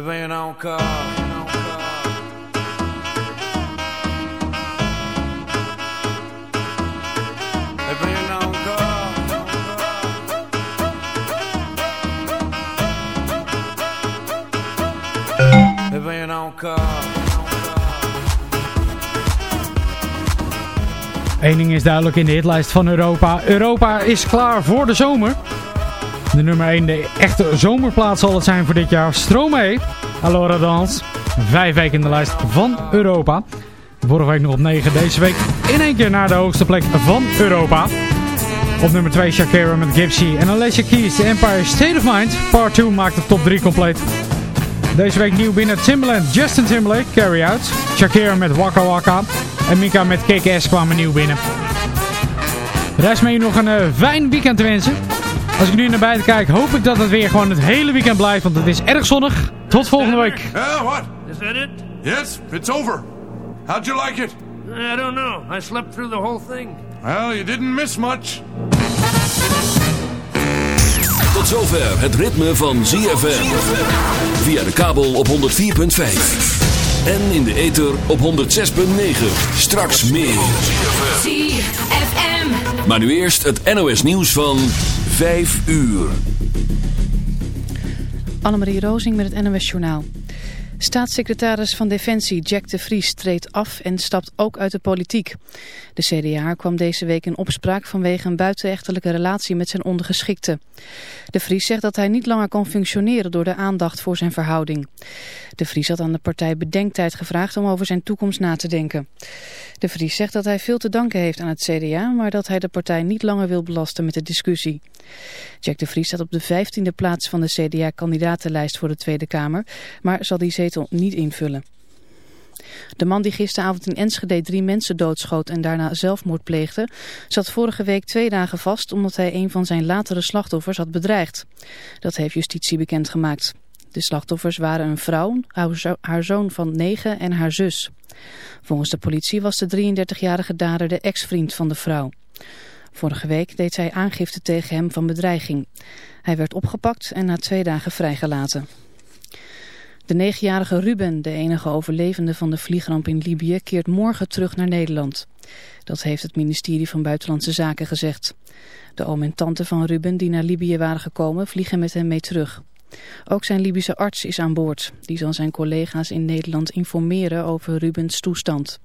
E ben Eén ding is duidelijk in de hitlijst van Europa. Europa is klaar voor de zomer. De nummer 1, de echte zomerplaats zal het zijn voor dit jaar. Stromae, Allora Dans. Vijf weken in de lijst van Europa. Vorige week nog op 9, deze week in één keer naar de hoogste plek van Europa. Op nummer 2 Shakira met Gypsy en Alicia Keys, The Empire State of Mind. Part 2 maakt de top 3 compleet. Deze week nieuw binnen Timbaland, Justin Timberlake, Carry Out. Shakira met Waka Waka. En Mika met KKS kwamen nieuw binnen. Rest mee nog een uh, fijn weekend te wensen. Als ik nu naar buiten kijk, hoop ik dat het weer gewoon het hele weekend blijft. Want het is erg zonnig. Tot volgende week. Yeah, what? Is that it? Yes, it's over. How'd you like it? I don't know. I slept through the whole thing. Well, you didn't miss much. Tot zover het ritme van ZFM. Via de kabel op 104.5. En in de ether op 106.9. Straks meer. ZFM. Maar nu eerst het NOS nieuws van 5 uur. Annemarie Rozing met het NOS Journaal. Staatssecretaris van Defensie Jack de Vries treedt af en stapt ook uit de politiek. De CDA kwam deze week in opspraak vanwege een buitenechtelijke relatie met zijn ondergeschikte. De Vries zegt dat hij niet langer kan functioneren door de aandacht voor zijn verhouding. De Vries had aan de partij bedenktijd gevraagd om over zijn toekomst na te denken. De Vries zegt dat hij veel te danken heeft aan het CDA, maar dat hij de partij niet langer wil belasten met de discussie. Jack de Vries staat op de vijftiende plaats van de CDA-kandidatenlijst voor de Tweede Kamer, maar zal die niet invullen. De man die gisteravond in Enschede drie mensen doodschoot en daarna zelfmoord pleegde, zat vorige week twee dagen vast omdat hij een van zijn latere slachtoffers had bedreigd. Dat heeft justitie bekendgemaakt. De slachtoffers waren een vrouw, haar zoon van negen en haar zus. Volgens de politie was de 33-jarige dader de ex-vriend van de vrouw. Vorige week deed zij aangifte tegen hem van bedreiging. Hij werd opgepakt en na twee dagen vrijgelaten. De negenjarige Ruben, de enige overlevende van de vliegramp in Libië, keert morgen terug naar Nederland. Dat heeft het ministerie van Buitenlandse Zaken gezegd. De oom en tante van Ruben die naar Libië waren gekomen vliegen met hem mee terug. Ook zijn Libische arts is aan boord. Die zal zijn collega's in Nederland informeren over Rubens toestand.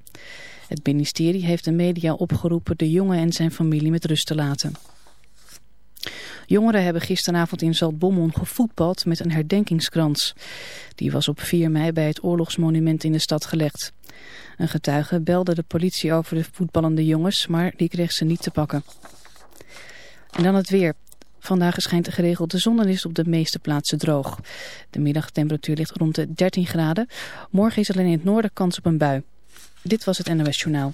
Het ministerie heeft de media opgeroepen de jongen en zijn familie met rust te laten. Jongeren hebben gisteravond in Zaltbommel gevoetbald met een herdenkingskrans. Die was op 4 mei bij het oorlogsmonument in de stad gelegd. Een getuige belde de politie over de voetballende jongens, maar die kreeg ze niet te pakken. En dan het weer. Vandaag schijnt geregeld de zon en is op de meeste plaatsen droog. De middagtemperatuur ligt rond de 13 graden. Morgen is alleen in het noorden kans op een bui. Dit was het NOS Journaal.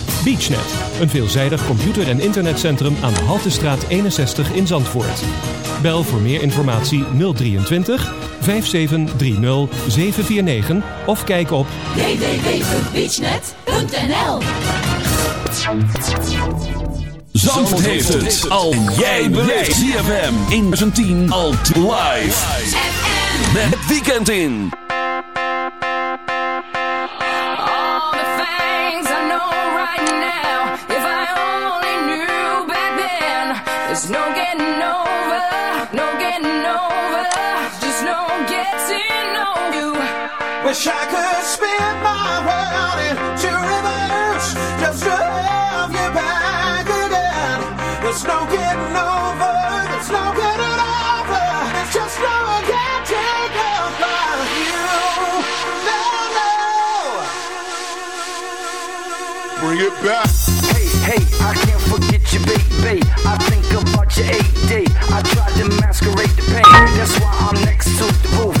BeachNet, een veelzijdig computer- en internetcentrum aan de Haltestraat 61 in Zandvoort. Bel voor meer informatie 023 5730 749 of kijk op www.beachnet.nl Zandvoort heeft het al jij beleefd. ZFM in 2010 al live. Met het weekend in. wish I could spin my world into reverse just to have you back again. There's no getting over, there's no getting over, It's just no getting over you. No, no. Bring it back. Hey, hey, I can't forget you, baby. I think about your 8 day. I tried to masquerade the pain. That's why I'm next to the roof.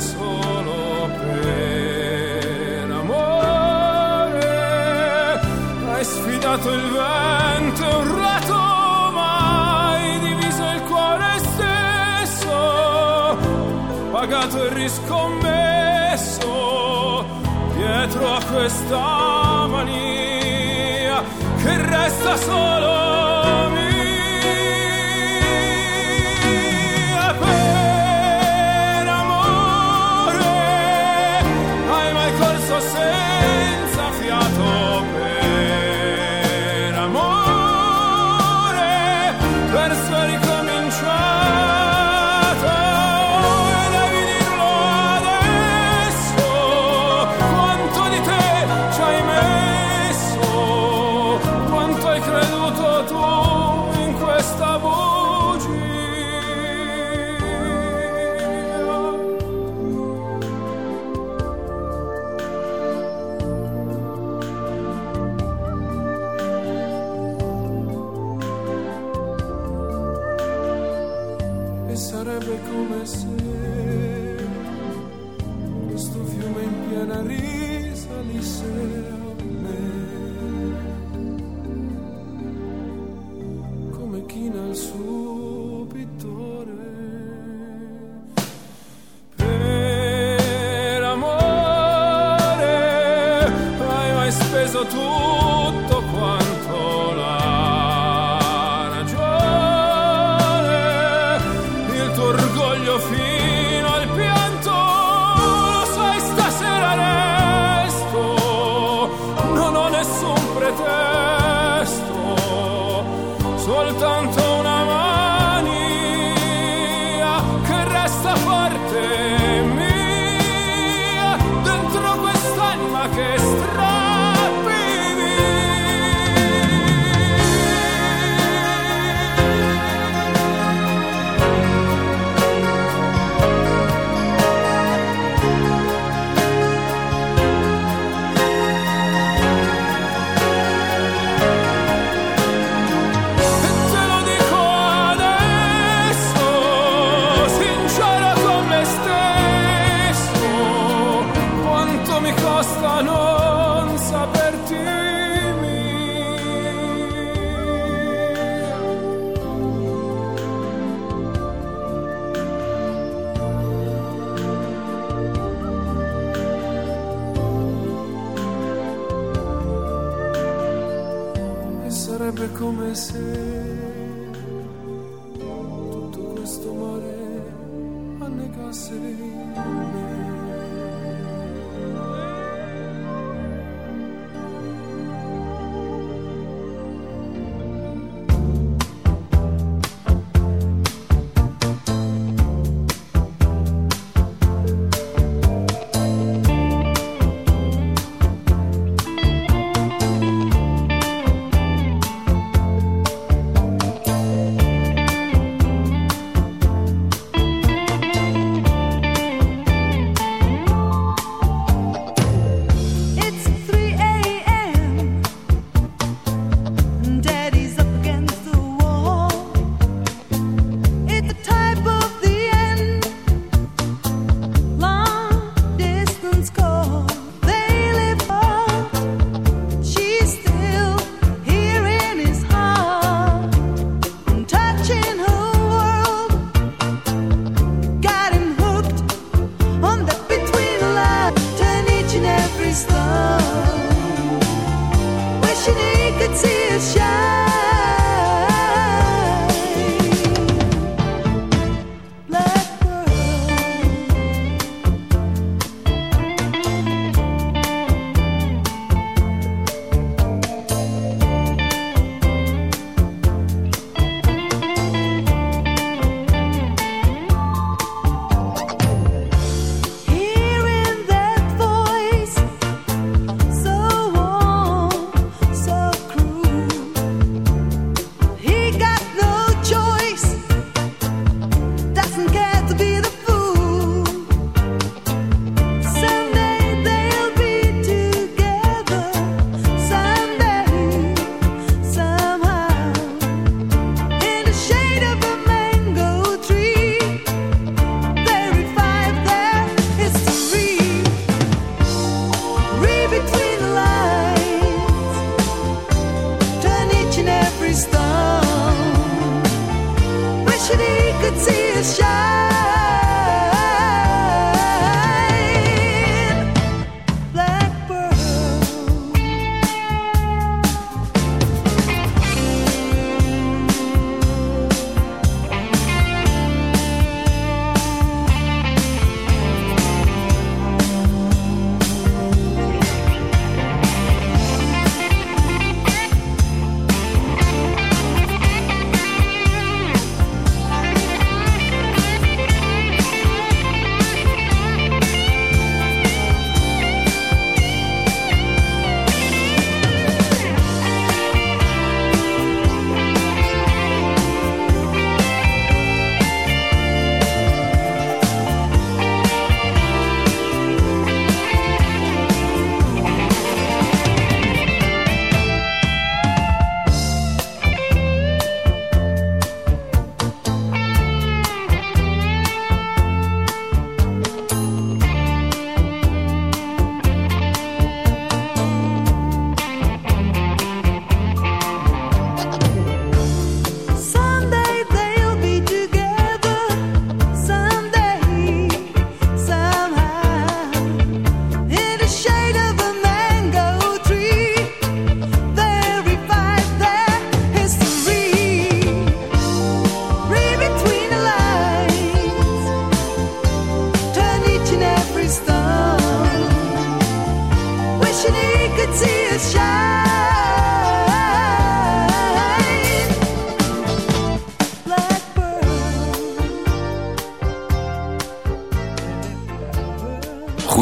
solo per amore. Hai sfidato il vento urlato mai diviso il cuore stesso pagato e riscommesso dietro a questa mania che resta solo sarebbe come se questo fiume in piena risalisse a me. Come china il suo pittore. Per amore hai mai speso tutto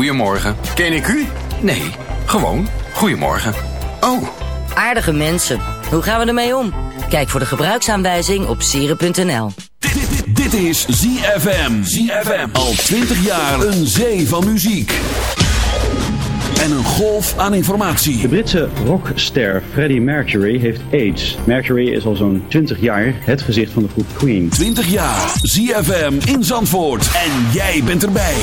Goedemorgen. Ken ik u? Nee, gewoon. Goedemorgen. Oh. Aardige mensen. Hoe gaan we ermee om? Kijk voor de gebruiksaanwijzing op sieren.nl. Dit is ZFM. ZFM. Al 20 jaar een zee van muziek. En een golf aan informatie. De Britse rockster Freddie Mercury heeft AIDS. Mercury is al zo'n 20 jaar het gezicht van de groep Queen. 20 jaar. ZFM in Zandvoort. En jij bent erbij.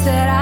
that I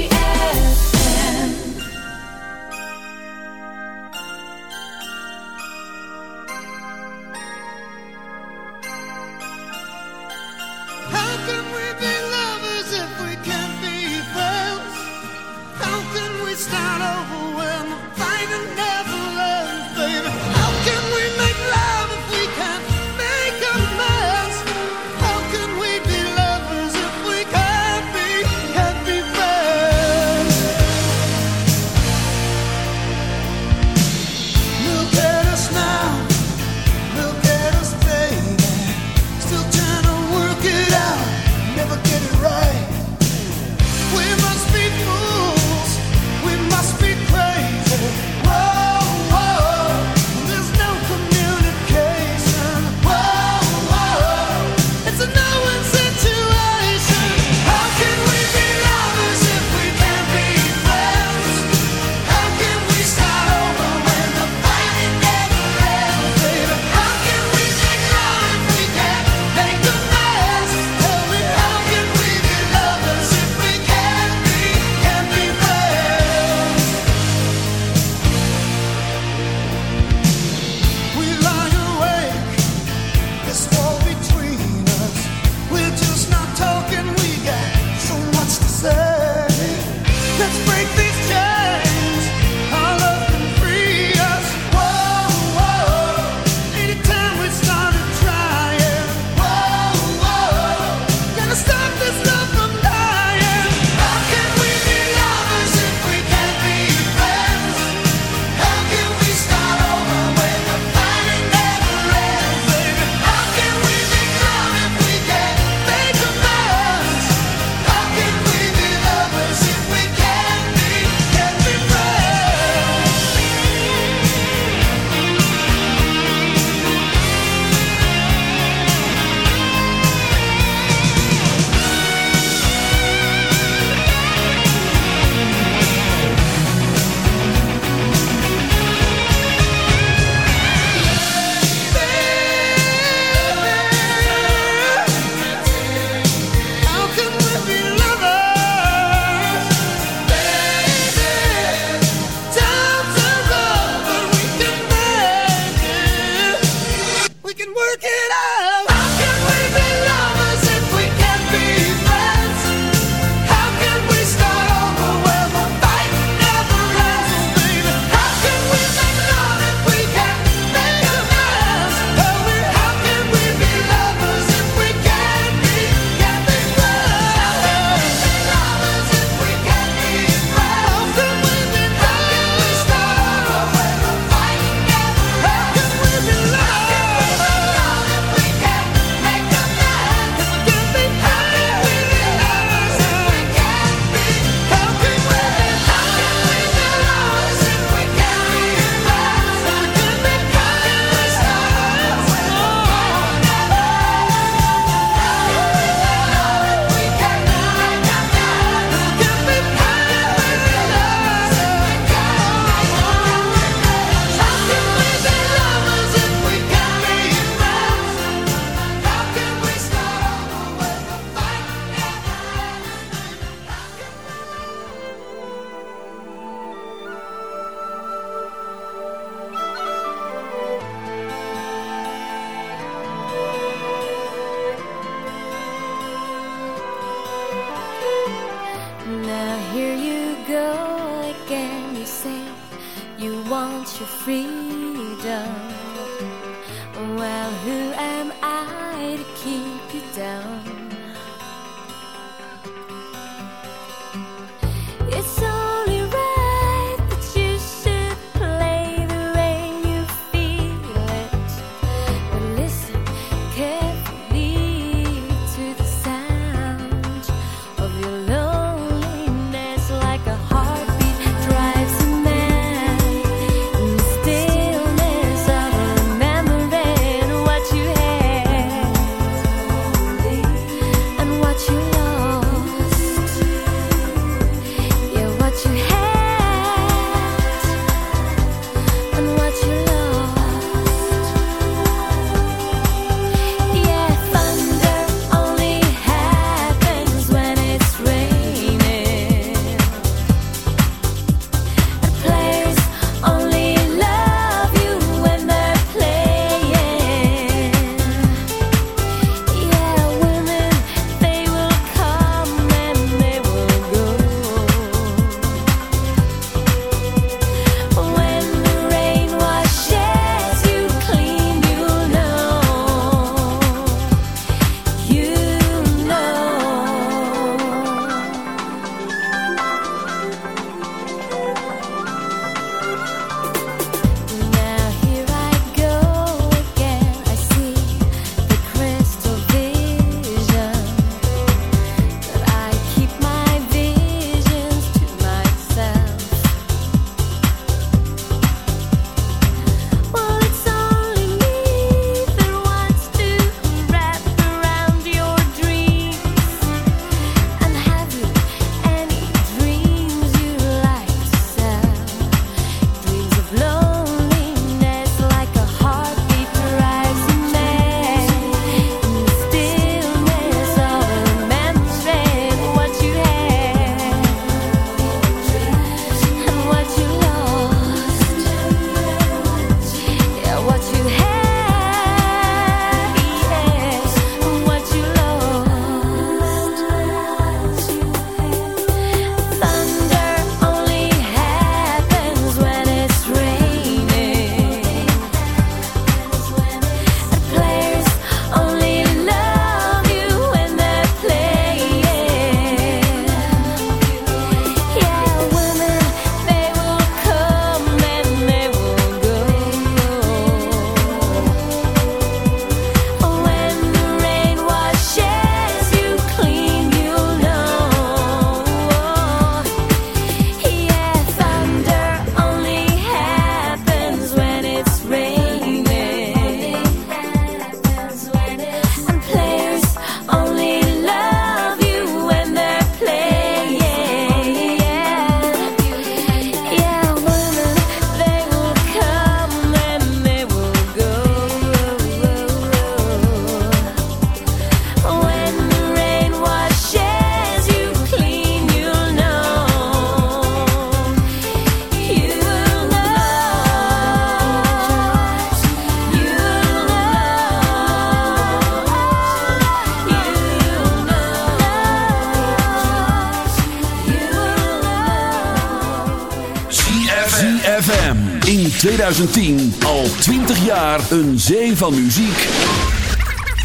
2010 al 20 jaar een zee van muziek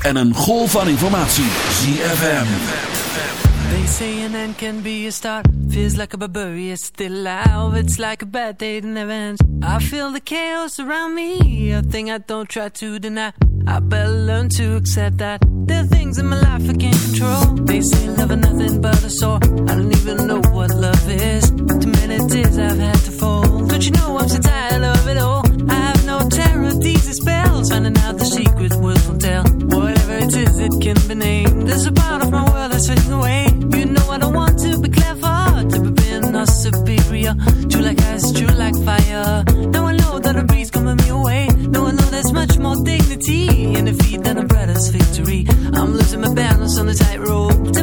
en een golf van informatie. ZFM. They say an end can be a start. Feels like a barbarian it's still alive. It's like a bad day in events. I feel the chaos around me. A thing I don't try to deny. I better learn to accept that. There are things in my life I can't control. They say love is nothing but a sore. I don't even know what love is. Too many tears I've had to fold. Don't you know I'm so tired of it all? I have no terror, these spells. Finding out the secret words will tell. Whatever it is, it can be named. There's a part of my world that's fading away. You know I don't want to be clever, to be being superior. True like ice, true like fire. No one. know And a brother's victory. I'm losing my balance on the tightrope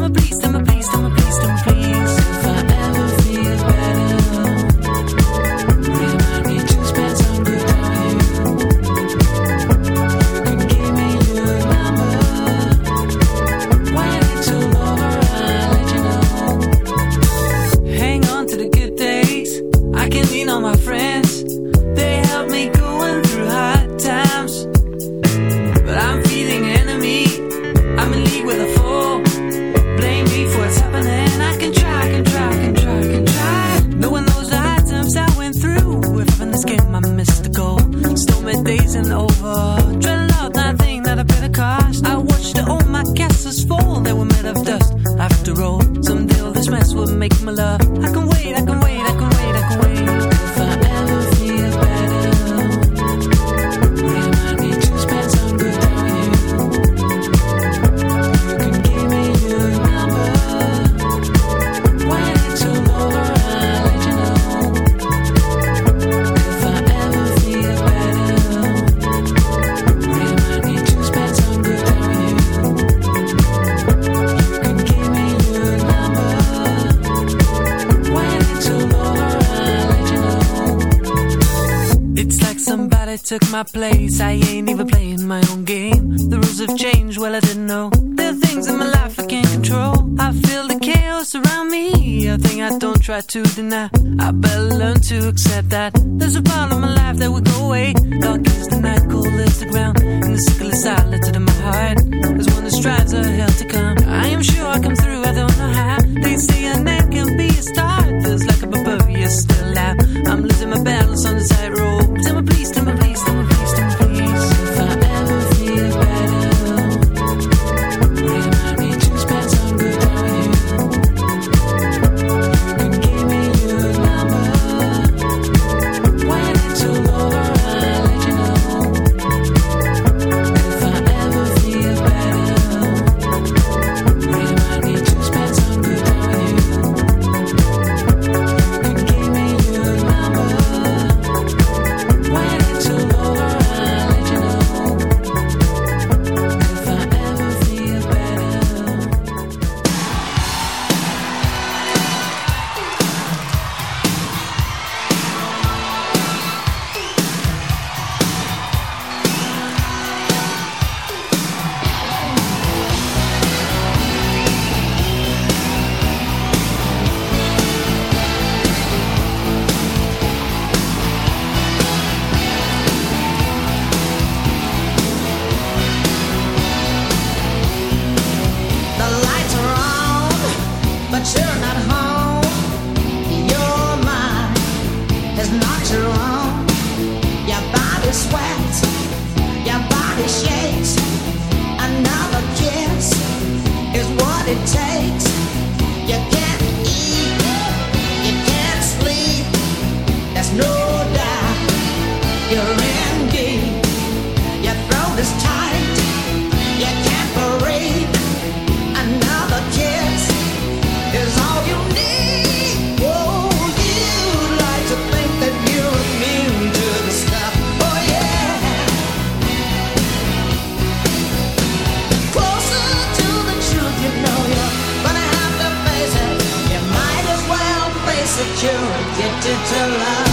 wanted to love.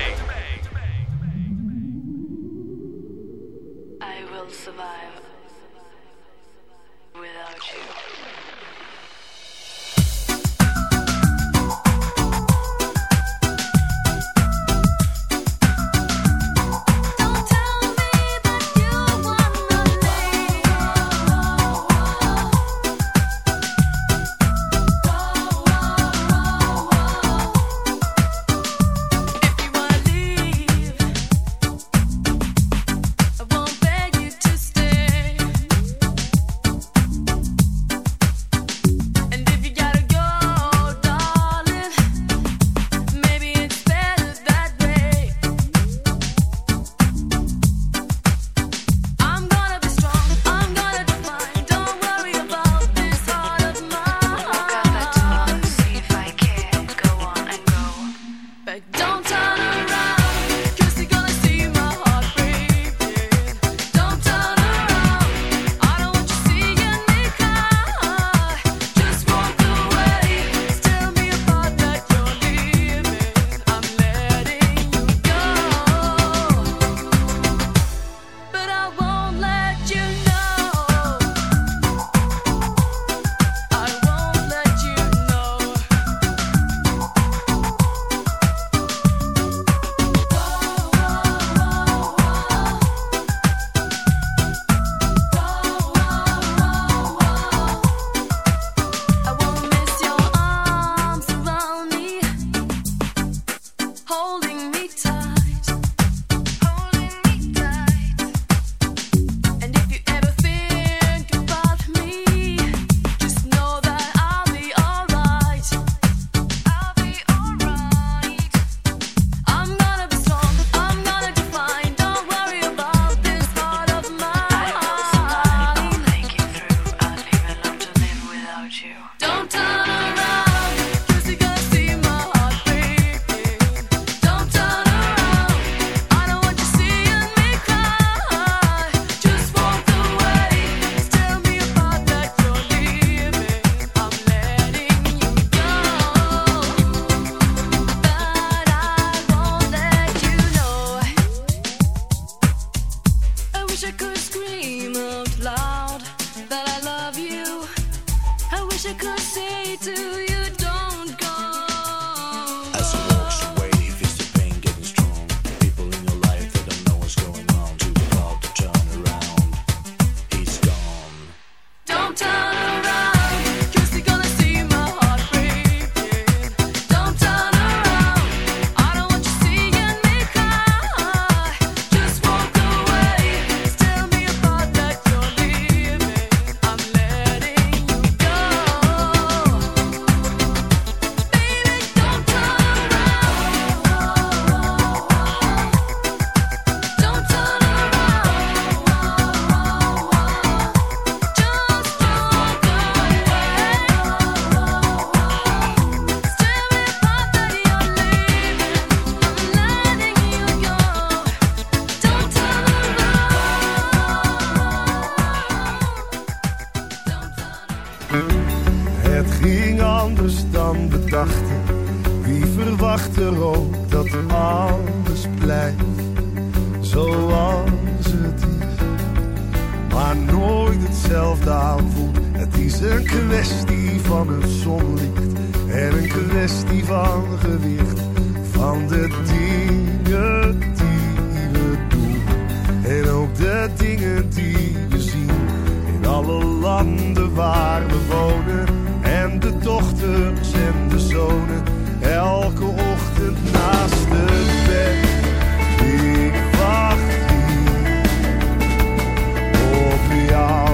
Het ging anders dan bedachten. Wie verwacht er ook dat alles blijft zoals het is. Maar nooit hetzelfde aanvoelt. Het is een kwestie van het zonlicht. En een kwestie van gewicht. Van de dingen die we doen. En ook de dingen die we alle landen waar we wonen en de dochters en de zonen. Elke ochtend naast het bed. Ik wacht hier op jou.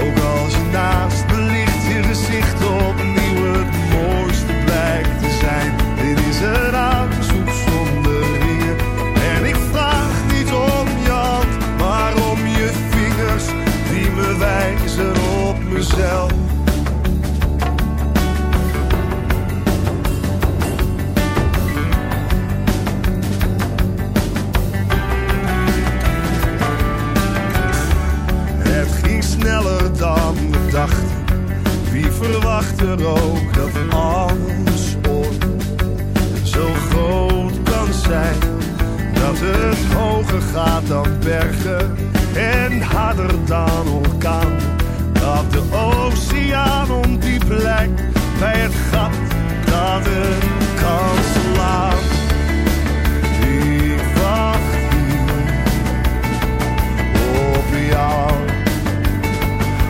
Ook als je naast me ligt, je gezicht opnieuw Het ging sneller dan we dachten. Wie verwacht er ook dat alles ooit zo groot kan zijn? Dat het hoger gaat dan bergen en harder dan orkaan. Op de oceaan om die plek bij het gat dat een kans laat. Ik wacht hier op jou,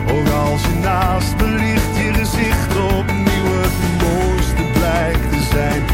ook als je naast me ligt, je gezicht opnieuw het mooiste blijkt te zijn.